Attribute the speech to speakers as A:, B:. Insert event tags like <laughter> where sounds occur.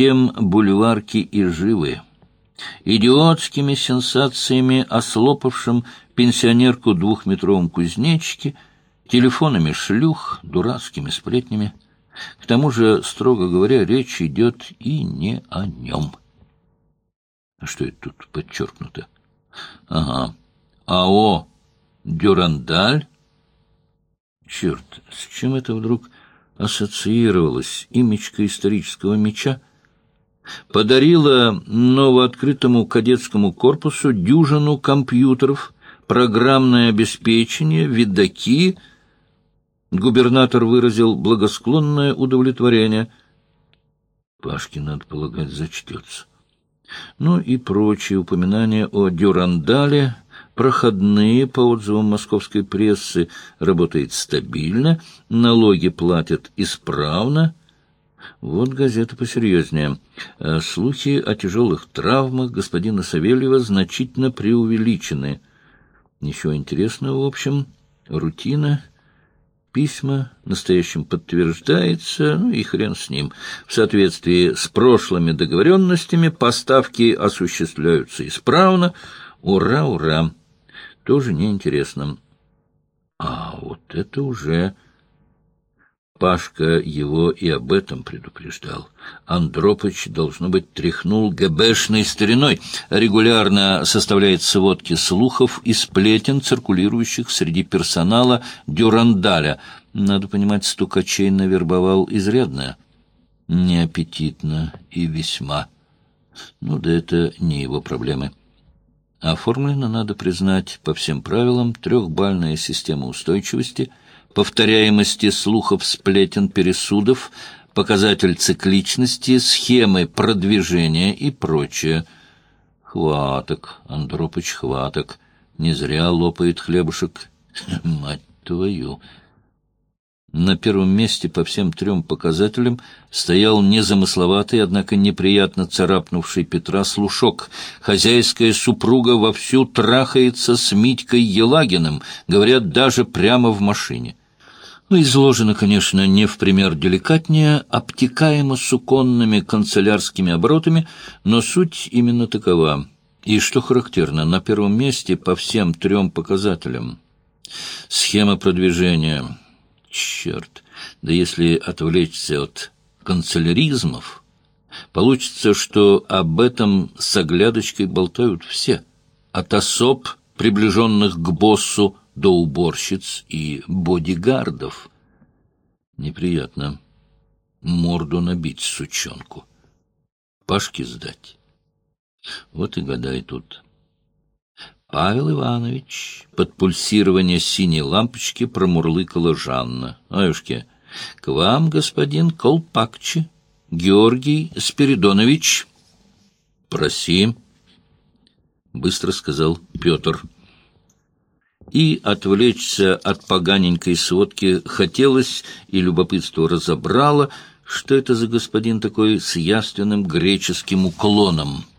A: тем бульварки и живы. Идиотскими сенсациями о слопавшем пенсионерку двухметровом кузнечике, телефонами шлюх, дурацкими сплетнями. К тому же, строго говоря, речь идет и не о нем. А что это тут подчеркнуто? Ага. АО «Дюрандаль»? Черт, с чем это вдруг ассоциировалось? Имечко исторического меча? Подарила новооткрытому кадетскому корпусу дюжину компьютеров, программное обеспечение, видаки. Губернатор выразил благосклонное удовлетворение. Пашке, надо полагать, зачтется. Ну и прочие упоминания о Дюрандале — проходные, по отзывам московской прессы, работает стабильно, налоги платят исправно. Вот газета посерьезнее. Э, слухи о тяжелых травмах господина Савельева значительно преувеличены. Ничего интересного, в общем, рутина. Письма настоящим подтверждается, ну и хрен с ним. В соответствии с прошлыми договоренностями поставки осуществляются исправно. Ура, ура! тоже неинтересно. А вот это уже... Пашка его и об этом предупреждал. Андропыч, должно быть, тряхнул ГБшной стариной. Регулярно составляет сводки слухов и сплетен, циркулирующих среди персонала Дюрандаля. Надо понимать, стукачей навербовал изрядно. Неаппетитно и весьма. Ну да это не его проблемы. Оформлена, надо признать, по всем правилам трехбальная система устойчивости, повторяемости слухов, сплетен, пересудов, показатель цикличности, схемы продвижения и прочее. Хваток, Андропыч, хваток. Не зря лопает хлебушек. <laughs> Мать твою! На первом месте по всем трем показателям стоял незамысловатый, однако неприятно царапнувший Петра слушок. Хозяйская супруга вовсю трахается с Митькой Елагиным, говорят, даже прямо в машине. Ну, изложено, конечно, не в пример деликатнее, обтекаемо суконными канцелярскими оборотами, но суть именно такова. И, что характерно, на первом месте по всем трем показателям. Схема продвижения — Черт! Да если отвлечься от канцеляризмов, получится, что об этом с оглядочкой болтают все, от особ, приближенных к боссу, до уборщиц и бодигардов. Неприятно. Морду набить сучонку. Пашки сдать. Вот и гадай тут. Павел Иванович, под пульсирование синей лампочки промурлыкала Жанна. Аюшки, к вам, господин Колпакчи, Георгий Спиридонович. Проси, быстро сказал Петр. И отвлечься от поганенькой сводки. Хотелось, и любопытство разобрало, что это за господин такой с яственным греческим уклоном —